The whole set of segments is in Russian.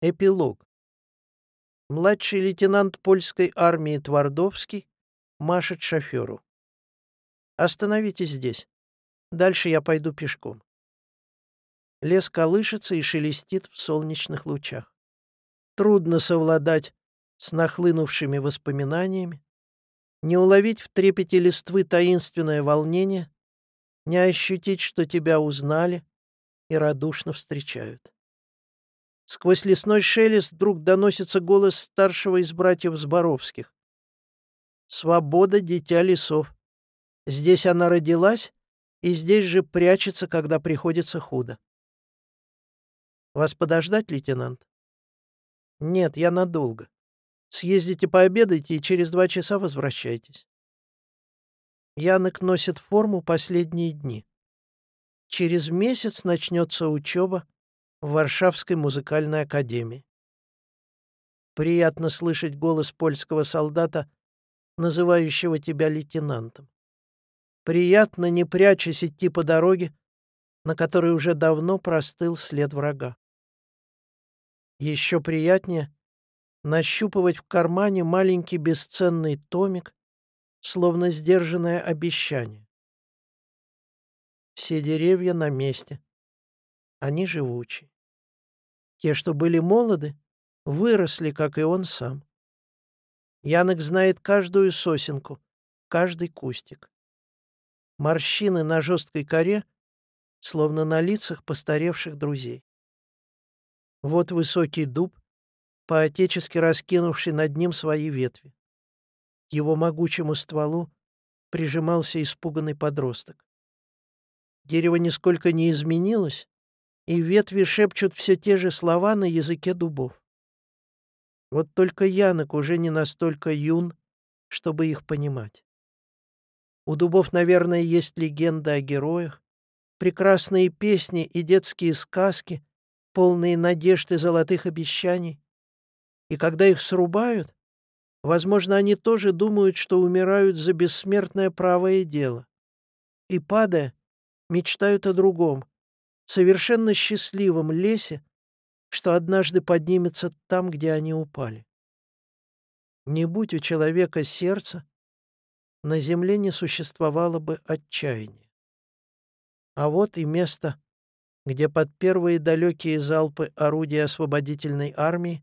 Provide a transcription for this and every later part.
Эпилог. Младший лейтенант польской армии Твардовский машет шоферу. «Остановитесь здесь. Дальше я пойду пешком». Лес колышется и шелестит в солнечных лучах. Трудно совладать с нахлынувшими воспоминаниями, не уловить в трепете листвы таинственное волнение, не ощутить, что тебя узнали и радушно встречают. Сквозь лесной шелест вдруг доносится голос старшего из братьев Зборовских. «Свобода, дитя лесов. Здесь она родилась, и здесь же прячется, когда приходится худо». «Вас подождать, лейтенант?» «Нет, я надолго. Съездите пообедайте и через два часа возвращайтесь». Янок носит форму последние дни. Через месяц начнется учеба, Варшавской музыкальной академии. Приятно слышать голос польского солдата, называющего тебя лейтенантом. Приятно, не прячась, идти по дороге, на которой уже давно простыл след врага. Еще приятнее нащупывать в кармане маленький бесценный томик, словно сдержанное обещание. Все деревья на месте. Они живучи. Те, что были молоды, выросли, как и он сам. Янок знает каждую сосенку, каждый кустик. Морщины на жесткой коре, словно на лицах постаревших друзей. Вот высокий дуб, поотечески раскинувший над ним свои ветви. К его могучему стволу прижимался испуганный подросток. Дерево нисколько не изменилось, и ветви шепчут все те же слова на языке дубов. Вот только Янок уже не настолько юн, чтобы их понимать. У дубов, наверное, есть легенда о героях, прекрасные песни и детские сказки, полные надежд и золотых обещаний. И когда их срубают, возможно, они тоже думают, что умирают за бессмертное правое дело. И, падая, мечтают о другом, совершенно счастливом лесе, что однажды поднимется там, где они упали. Не будь у человека сердца, на земле не существовало бы отчаяния. А вот и место, где под первые далекие залпы орудия освободительной армии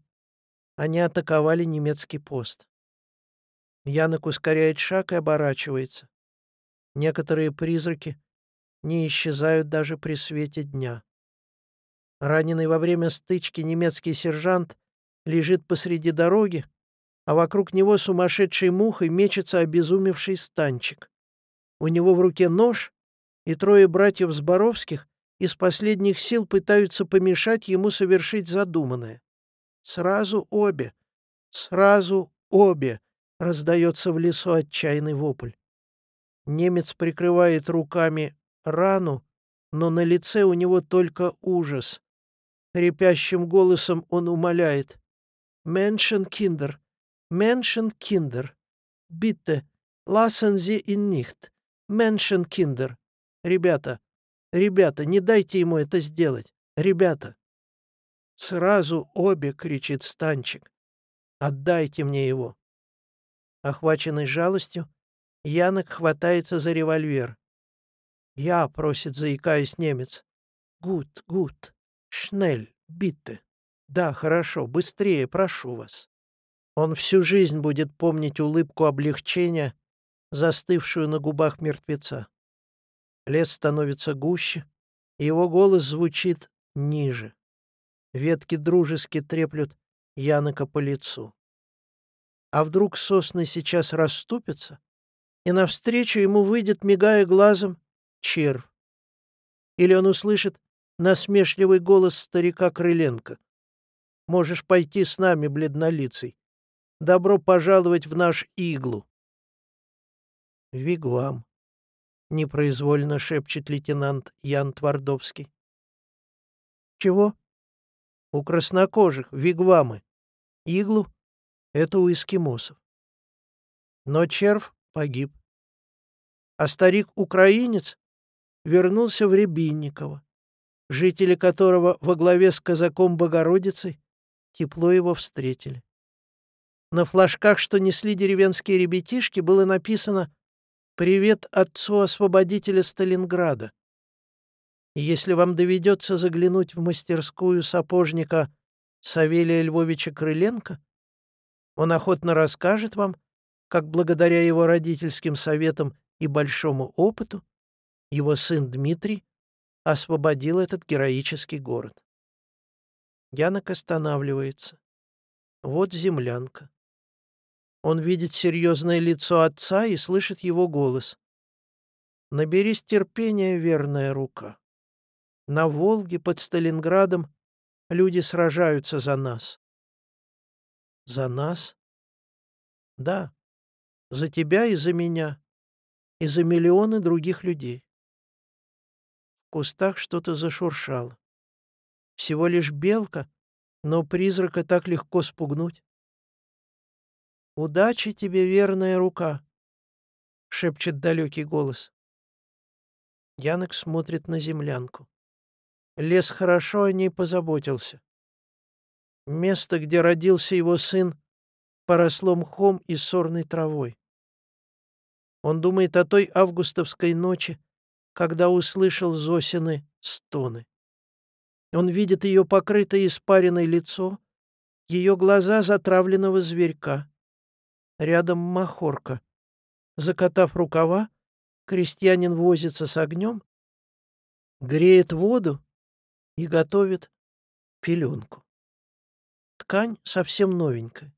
они атаковали немецкий пост. Янок ускоряет шаг и оборачивается. Некоторые призраки не исчезают даже при свете дня. Раненый во время стычки немецкий сержант лежит посреди дороги, а вокруг него сумасшедшей мухой мечется обезумевший станчик. У него в руке нож, и трое братьев Зборовских из последних сил пытаются помешать ему совершить задуманное. Сразу обе, сразу обе, раздается в лесу отчаянный вопль. Немец прикрывает руками рану, но на лице у него только ужас. Репящим голосом он умоляет. «Меншен киндер, Menschenkinder, bitte, lassen Sie ihn nicht, Menschenkinder». Ребята, ребята, не дайте ему это сделать. Ребята. Сразу обе, кричит Станчик. Отдайте мне его. Охваченный жалостью, Янок хватается за револьвер. «Я», — просит, заикаясь немец. «Gut, gut. Schnell, bitte. Да, хорошо, быстрее, прошу вас». Он всю жизнь будет помнить улыбку облегчения, застывшую на губах мертвеца. Лес становится гуще, и его голос звучит ниже. Ветки дружески треплют Янока по лицу. А вдруг сосны сейчас расступятся, и навстречу ему выйдет, мигая глазом, червь. Или он услышит насмешливый голос старика Крыленко. «Можешь пойти с нами, бледнолицый. Добро пожаловать в наш иглу». «Вигвам», — непроизвольно шепчет лейтенант Ян Твардовский. «Чего?» «У краснокожих вигвамы. Иглу — это у эскимосов». Но червь погиб. А старик-украинец вернулся в Рябинниково, жители которого во главе с казаком Богородицей тепло его встретили. На флажках, что несли деревенские ребятишки, было написано «Привет отцу освободителя Сталинграда». Если вам доведется заглянуть в мастерскую сапожника Савелия Львовича Крыленко, он охотно расскажет вам, как благодаря его родительским советам и большому опыту его сын Дмитрий освободил этот героический город. Янок останавливается. Вот землянка. Он видит серьезное лицо отца и слышит его голос. «Наберись терпения, верная рука. На Волге под Сталинградом люди сражаются за нас». «За нас?» «Да, за тебя и за меня, и за миллионы других людей». В кустах что-то зашуршало. Всего лишь белка, но призрака так легко спугнуть. «Удачи тебе, верная рука!» — шепчет далекий голос. Янок смотрит на землянку. Лес хорошо о ней позаботился. Место, где родился его сын, поросло мхом и сорной травой. Он думает о той августовской ночи, когда услышал Зосины стоны. Он видит ее покрытое испаренное лицо, ее глаза затравленного зверька. Рядом махорка. Закатав рукава, крестьянин возится с огнем, греет воду и готовит пеленку. Ткань совсем новенькая.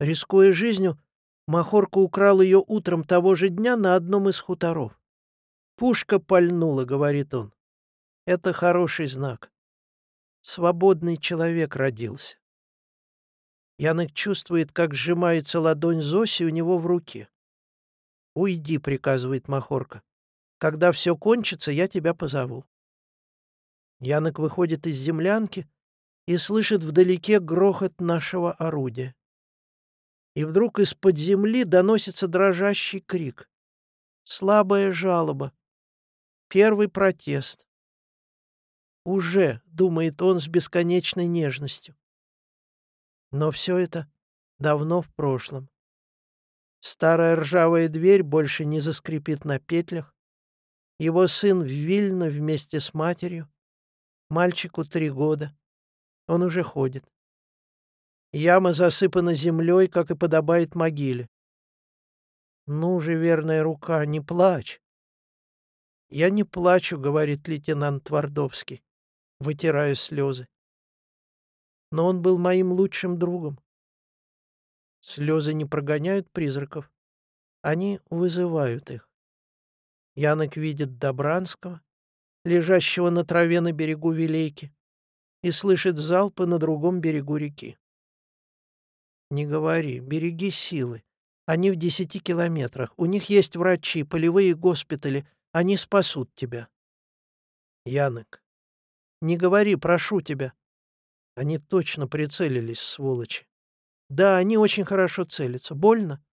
Рискуя жизнью, Махорка украл ее утром того же дня на одном из хуторов. «Пушка пальнула», — говорит он. «Это хороший знак. Свободный человек родился». Янок чувствует, как сжимается ладонь Зоси у него в руке. «Уйди», — приказывает Махорка. «Когда все кончится, я тебя позову». Янок выходит из землянки и слышит вдалеке грохот нашего орудия. И вдруг из-под земли доносится дрожащий крик. Слабая жалоба. Первый протест. «Уже», — думает он с бесконечной нежностью. Но все это давно в прошлом. Старая ржавая дверь больше не заскрипит на петлях. Его сын в Вильно вместе с матерью. Мальчику три года. Он уже ходит. Яма засыпана землей, как и подобает могиле. «Ну же, верная рука, не плачь!» «Я не плачу», — говорит лейтенант Твардовский, вытирая слезы но он был моим лучшим другом. Слезы не прогоняют призраков, они вызывают их. Янок видит Добранского, лежащего на траве на берегу Вилейки, и слышит залпы на другом берегу реки. Не говори, береги силы. Они в десяти километрах. У них есть врачи, полевые госпитали. Они спасут тебя. Янок, не говори, прошу тебя. Они точно прицелились, сволочи. Да, они очень хорошо целятся. Больно?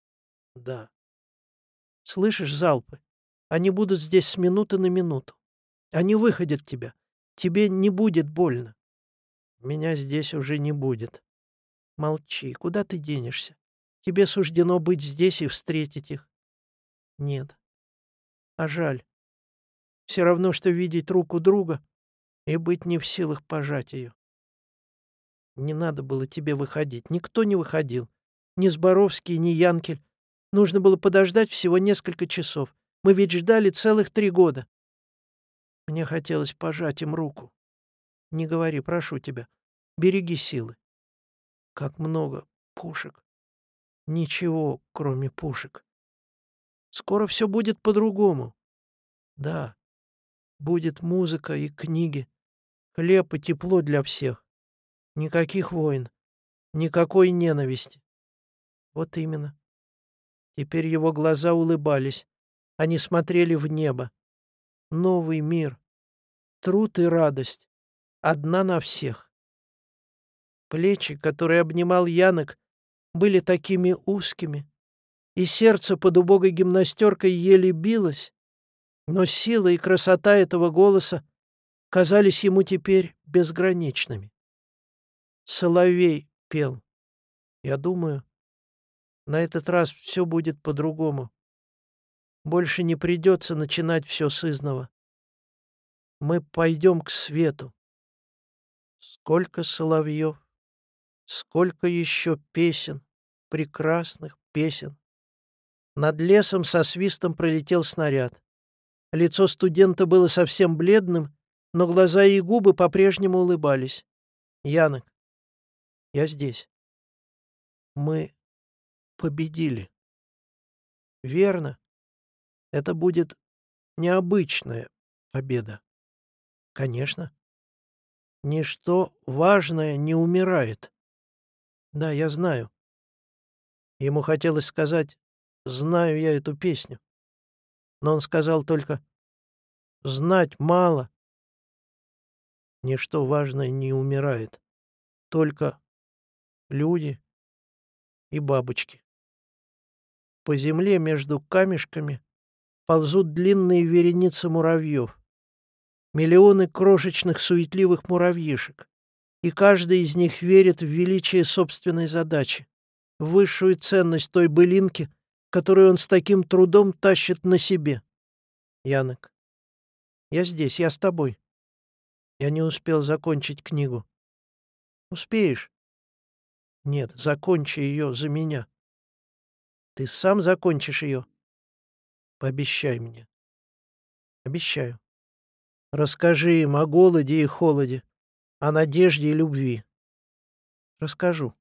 Да. Слышишь залпы? Они будут здесь с минуты на минуту. Они выходят тебя. Тебе не будет больно. Меня здесь уже не будет. Молчи. Куда ты денешься? Тебе суждено быть здесь и встретить их. Нет. А жаль. Все равно, что видеть руку друга и быть не в силах пожать ее. Не надо было тебе выходить. Никто не выходил. Ни Зборовский, ни Янкель. Нужно было подождать всего несколько часов. Мы ведь ждали целых три года. Мне хотелось пожать им руку. Не говори, прошу тебя. Береги силы. Как много пушек. Ничего, кроме пушек. Скоро все будет по-другому. Да, будет музыка и книги, хлеб и тепло для всех. Никаких войн, никакой ненависти. Вот именно. Теперь его глаза улыбались. Они смотрели в небо. Новый мир. Труд и радость. Одна на всех. Плечи, которые обнимал Янок, были такими узкими, и сердце под убогой гимнастеркой еле билось, но сила и красота этого голоса казались ему теперь безграничными. соловей пел. Я думаю, на этот раз все будет по-другому. Больше не придется начинать все с изного. Мы пойдем к свету. Сколько соловьев, сколько еще песен, прекрасных песен. Над лесом со свистом пролетел снаряд. Лицо студента было совсем бледным, но глаза и губы по-прежнему улыбались. «Янок, я здесь. Мы победили». «Верно. Это будет необычная победа». «Конечно. Ничто важное не умирает». «Да, я знаю». Ему хотелось сказать «знаю я эту песню». Но он сказал только «знать мало». Ничто важное не умирает. Только люди и бабочки. По земле между камешками ползут длинные вереницы муравьев. Миллионы крошечных суетливых муравьишек. И каждый из них верит в величие собственной задачи, в высшую ценность той былинки, которую он с таким трудом тащит на себе. Янок, я здесь, я с тобой. Я не успел закончить книгу. Успеешь? Нет, закончи ее за меня. Ты сам закончишь ее? Пообещай мне. Обещаю. Расскажи им о голоде и холоде, о надежде и любви. Расскажу.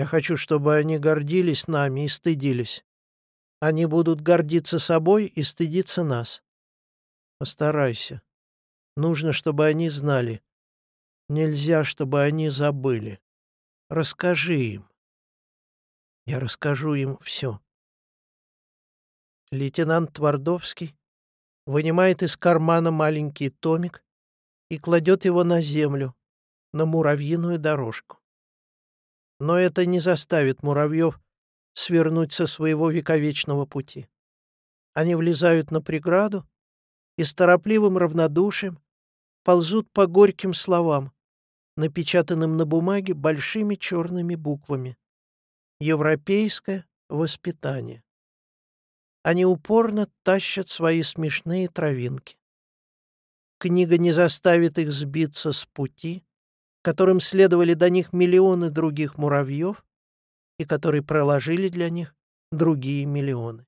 Я хочу, чтобы они гордились нами и стыдились. Они будут гордиться собой и стыдиться нас. Постарайся. Нужно, чтобы они знали. Нельзя, чтобы они забыли. Расскажи им. Я расскажу им все. Лейтенант Твардовский вынимает из кармана маленький томик и кладет его на землю, на муравьиную дорожку. Но это не заставит муравьев свернуть со своего вековечного пути. Они влезают на преграду и с торопливым равнодушием ползут по горьким словам, напечатанным на бумаге большими черными буквами. Европейское воспитание. Они упорно тащат свои смешные травинки. Книга не заставит их сбиться с пути, которым следовали до них миллионы других муравьев и которые проложили для них другие миллионы.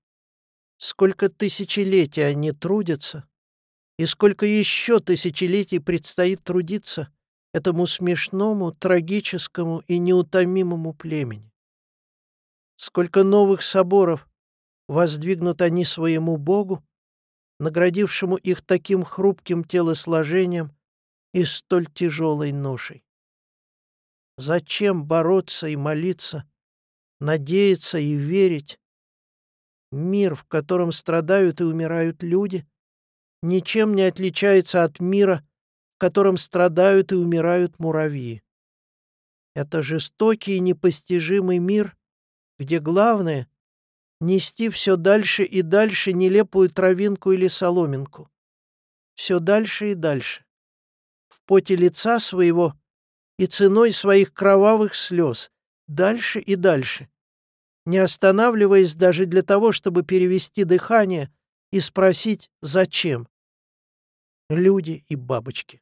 Сколько тысячелетий они трудятся, и сколько еще тысячелетий предстоит трудиться этому смешному, трагическому и неутомимому племени. Сколько новых соборов воздвигнут они своему Богу, наградившему их таким хрупким телосложением, и столь тяжелой ношей. Зачем бороться и молиться, надеяться и верить? Мир, в котором страдают и умирают люди, ничем не отличается от мира, в котором страдают и умирают муравьи. Это жестокий и непостижимый мир, где главное — нести все дальше и дальше нелепую травинку или соломинку. Все дальше и дальше поте лица своего и ценой своих кровавых слез, дальше и дальше, не останавливаясь даже для того, чтобы перевести дыхание и спросить «зачем?». Люди и бабочки.